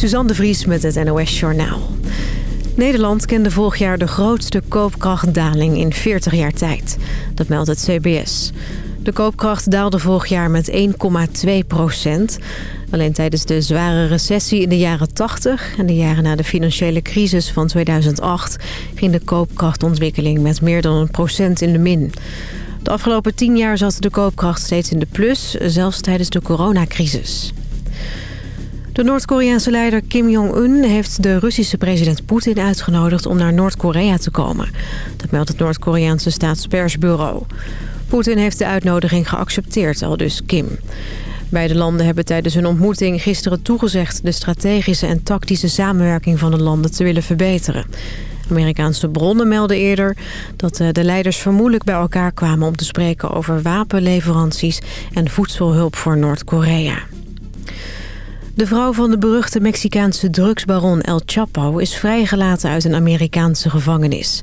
Suzanne de Vries met het NOS Journaal. Nederland kende vorig jaar de grootste koopkrachtdaling in 40 jaar tijd. Dat meldt het CBS. De koopkracht daalde vorig jaar met 1,2 procent. Alleen tijdens de zware recessie in de jaren 80 en de jaren na de financiële crisis van 2008... ging de koopkrachtontwikkeling met meer dan een procent in de min. De afgelopen 10 jaar zat de koopkracht steeds in de plus, zelfs tijdens de coronacrisis. De Noord-Koreaanse leider Kim Jong-un heeft de Russische president Poetin uitgenodigd om naar Noord-Korea te komen. Dat meldt het Noord-Koreaanse staatspersbureau. Poetin heeft de uitnodiging geaccepteerd, al dus Kim. Beide landen hebben tijdens hun ontmoeting gisteren toegezegd... de strategische en tactische samenwerking van de landen te willen verbeteren. Amerikaanse bronnen melden eerder dat eh, de leiders vermoedelijk bij elkaar kwamen... om te spreken over wapenleveranties en voedselhulp voor Noord-Korea. De vrouw van de beruchte Mexicaanse drugsbaron El Chapo... is vrijgelaten uit een Amerikaanse gevangenis.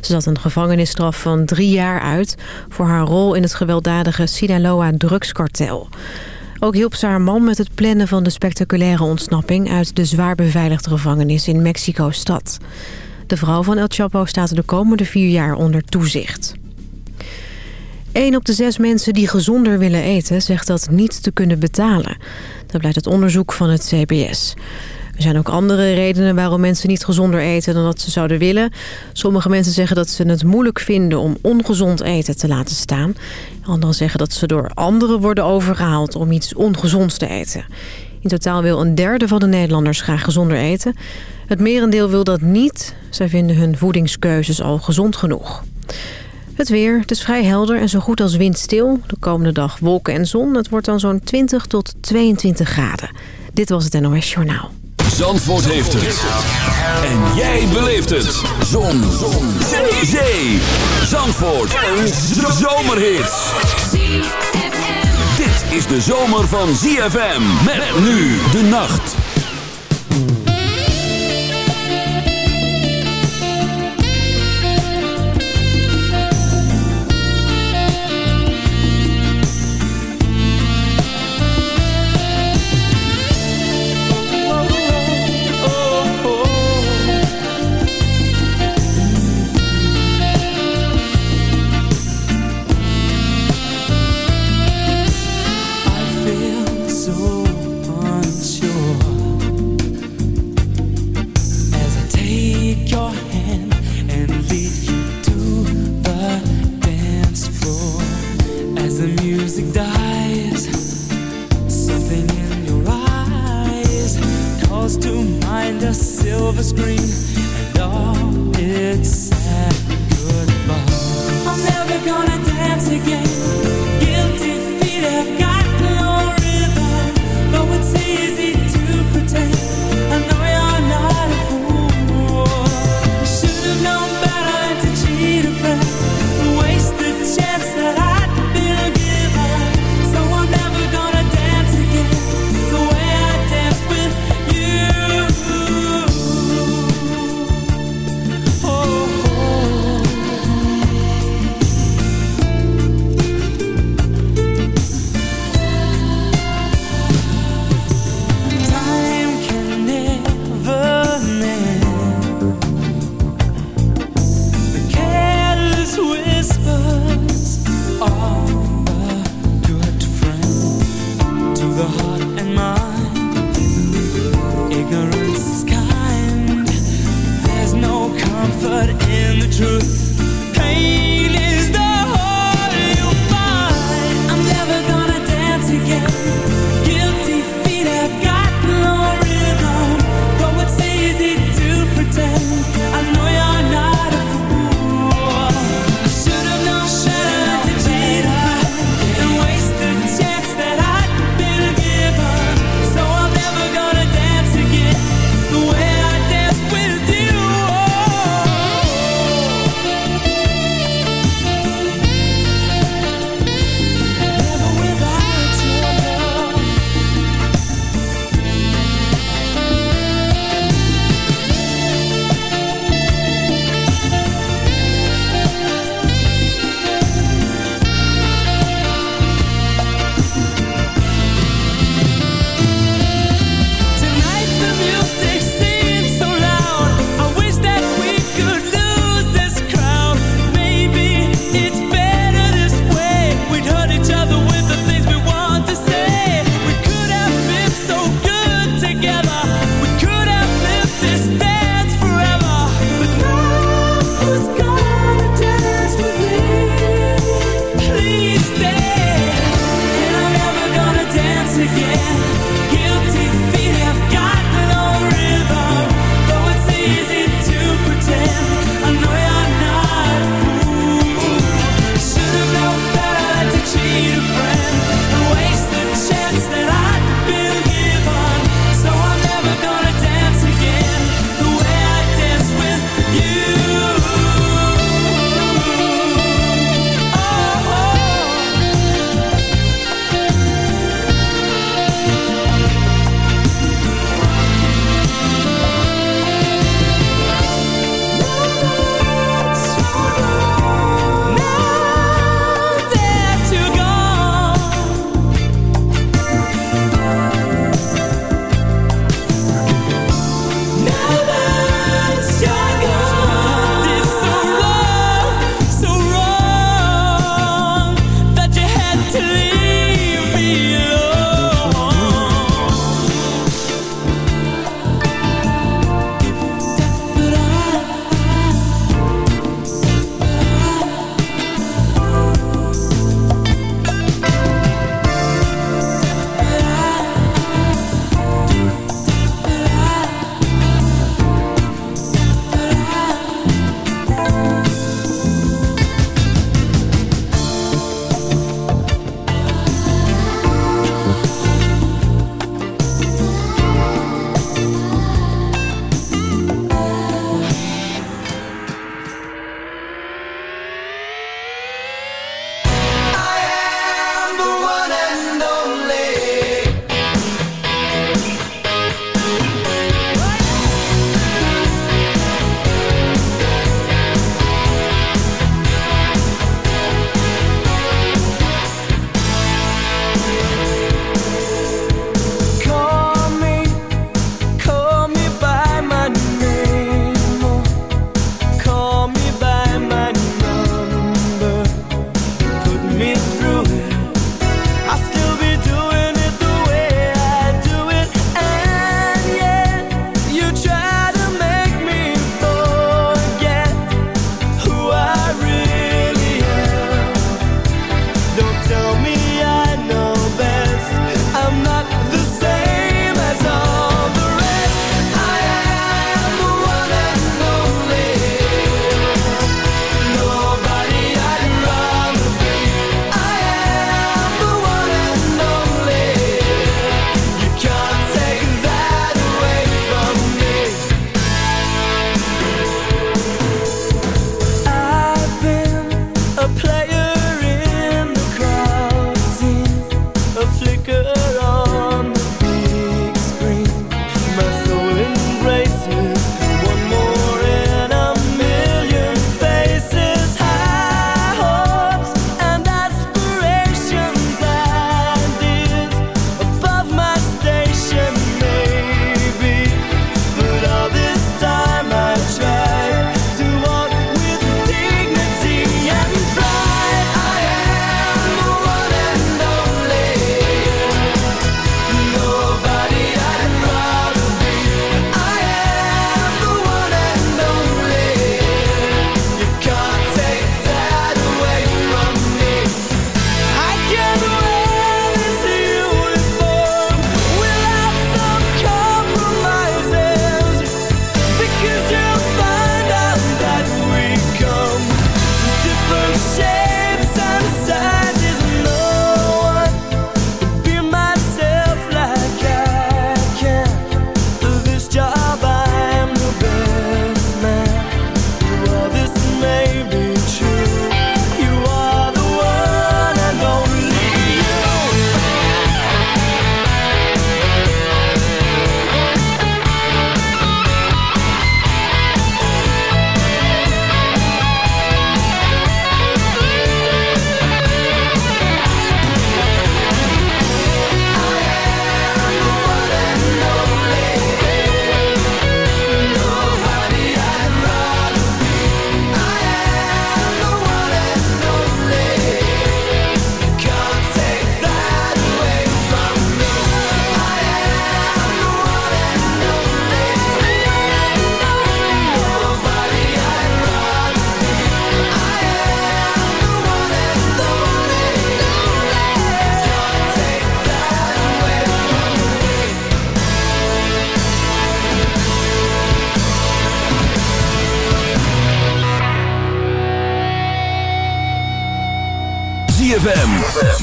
Ze zat een gevangenisstraf van drie jaar uit... voor haar rol in het gewelddadige Sinaloa-drugskartel. Ook hielp ze haar man met het plannen van de spectaculaire ontsnapping... uit de zwaar beveiligde gevangenis in Mexico-stad. De vrouw van El Chapo staat de komende vier jaar onder toezicht. Een op de zes mensen die gezonder willen eten... zegt dat niet te kunnen betalen. Dat blijkt uit onderzoek van het CBS. Er zijn ook andere redenen waarom mensen niet gezonder eten dan dat ze zouden willen. Sommige mensen zeggen dat ze het moeilijk vinden om ongezond eten te laten staan. Anderen zeggen dat ze door anderen worden overgehaald om iets ongezonds te eten. In totaal wil een derde van de Nederlanders graag gezonder eten. Het merendeel wil dat niet. Zij vinden hun voedingskeuzes al gezond genoeg. Het weer, het is vrij helder en zo goed als windstil. De komende dag wolken en zon. Het wordt dan zo'n 20 tot 22 graden. Dit was het NOS Journaal. Zandvoort heeft het. En jij beleeft het. Zon. zon. Zee. Zee. Zandvoort. Een zomerhit. Dit is de zomer van ZFM. Met nu de nacht.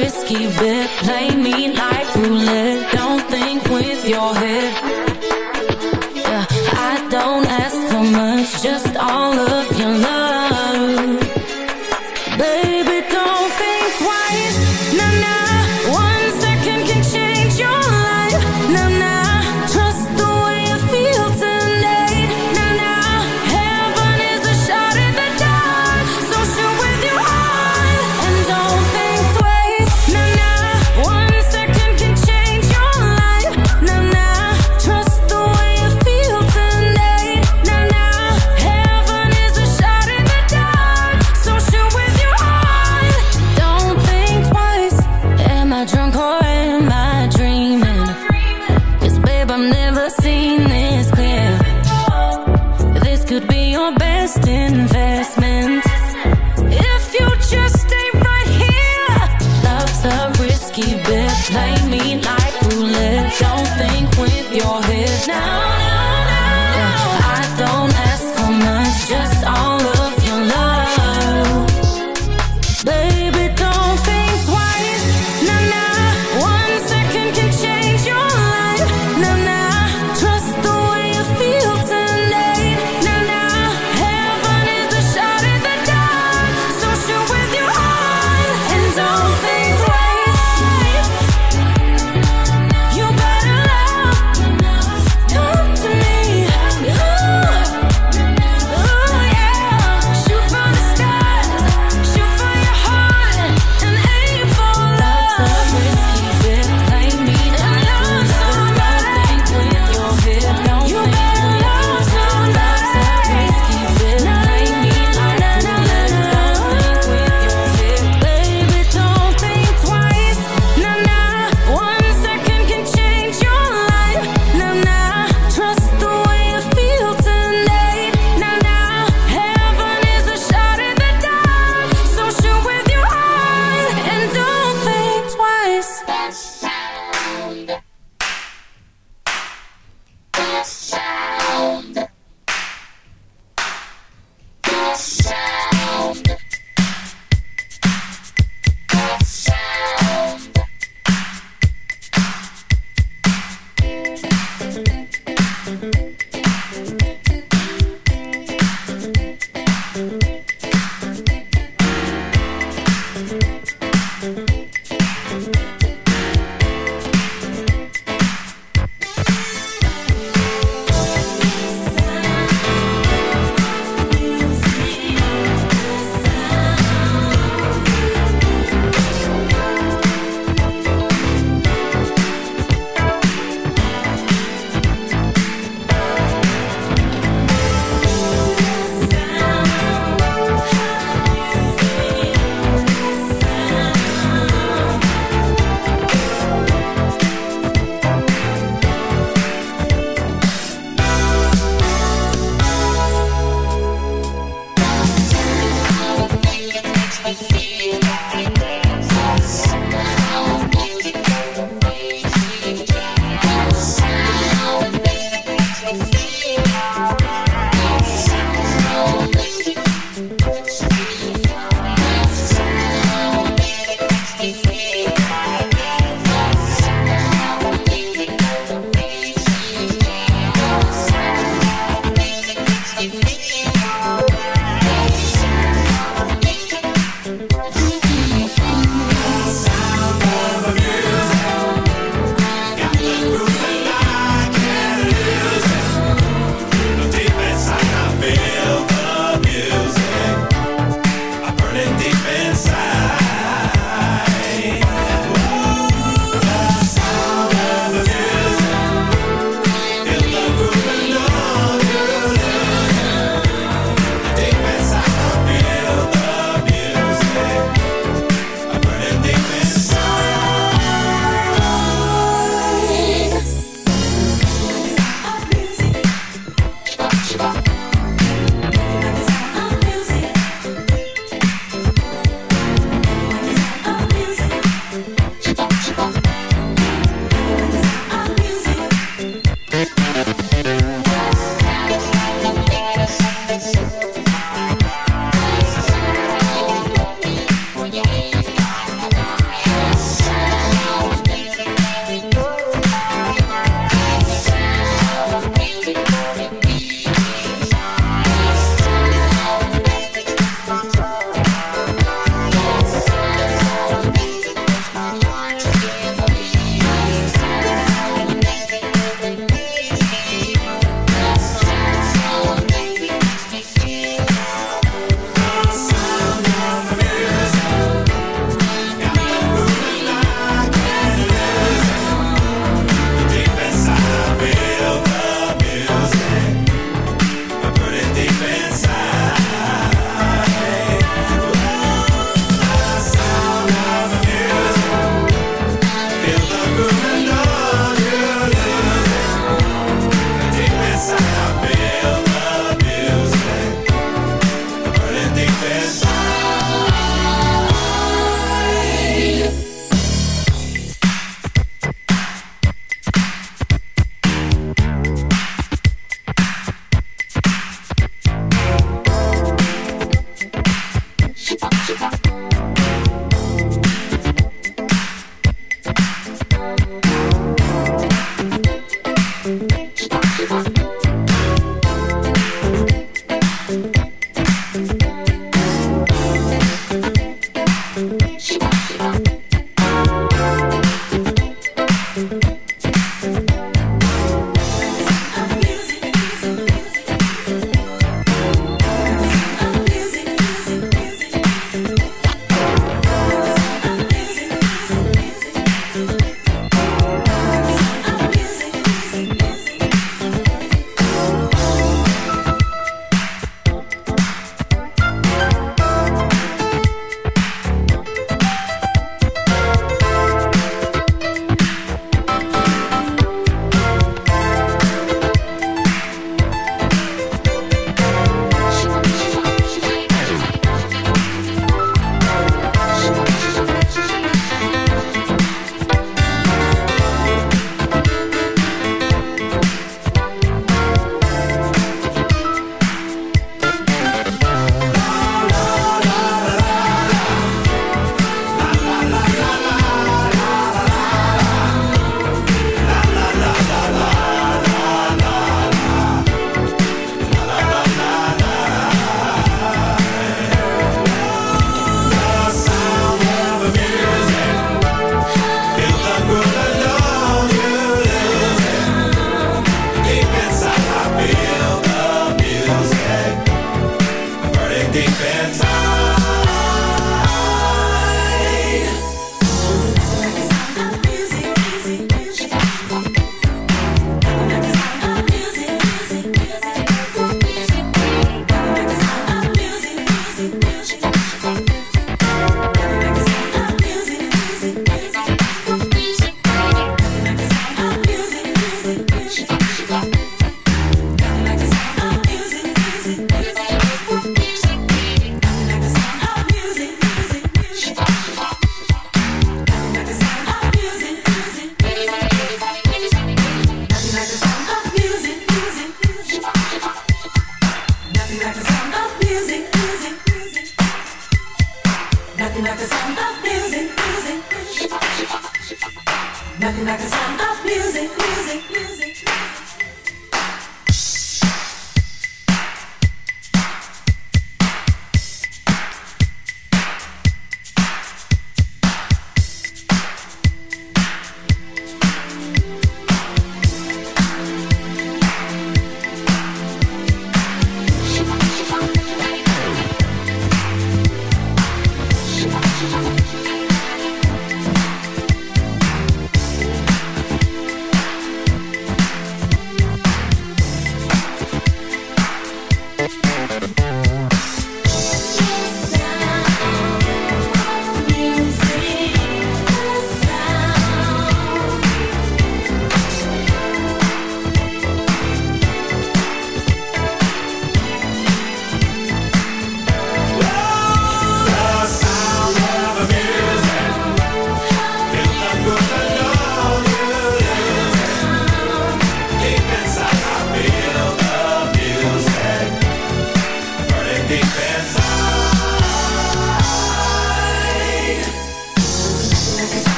risky bet. Play me like roulette. Don't think with your head. Yeah, I don't ask for much, just all of your love.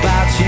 about you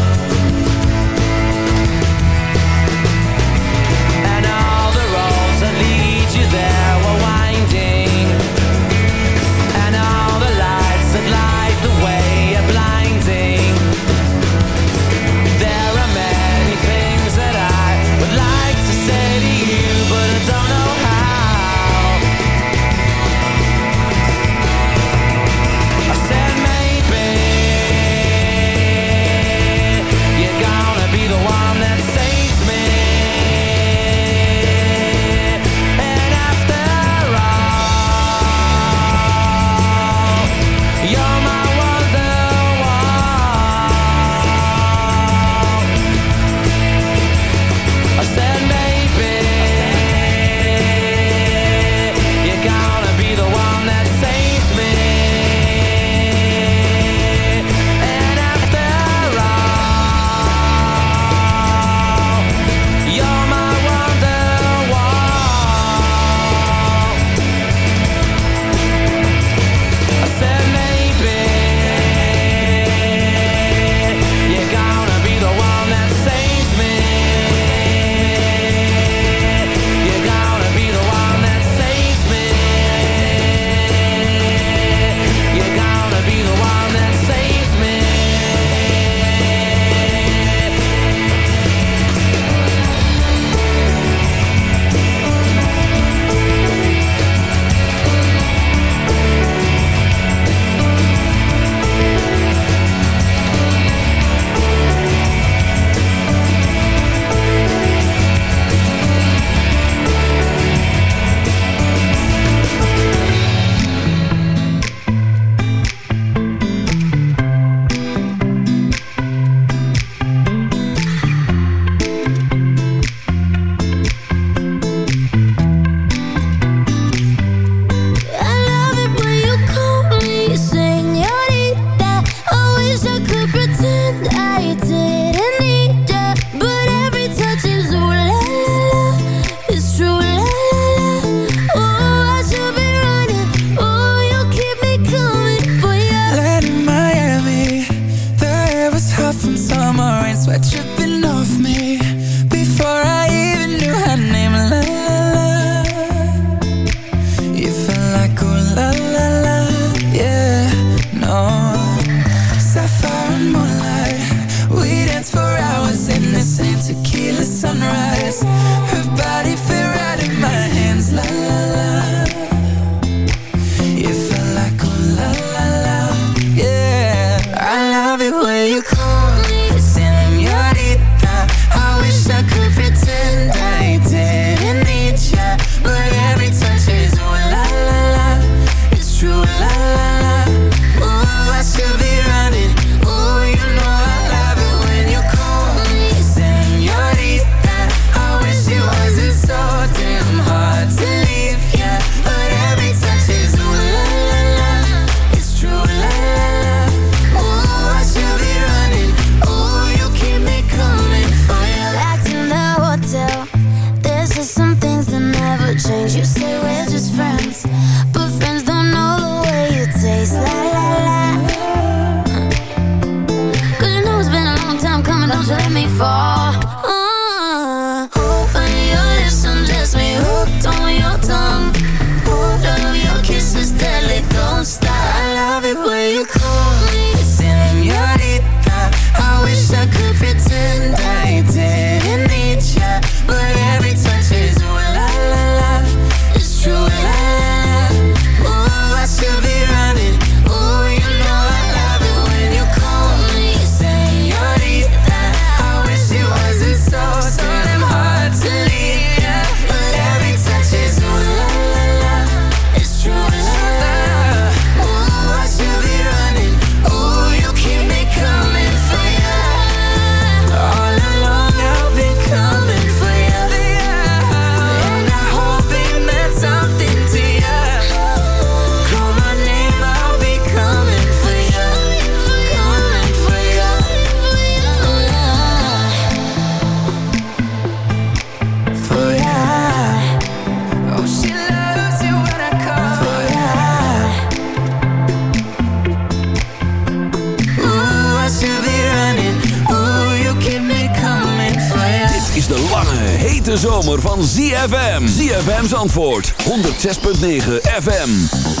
ZFM's antwoord. 106.9 FM.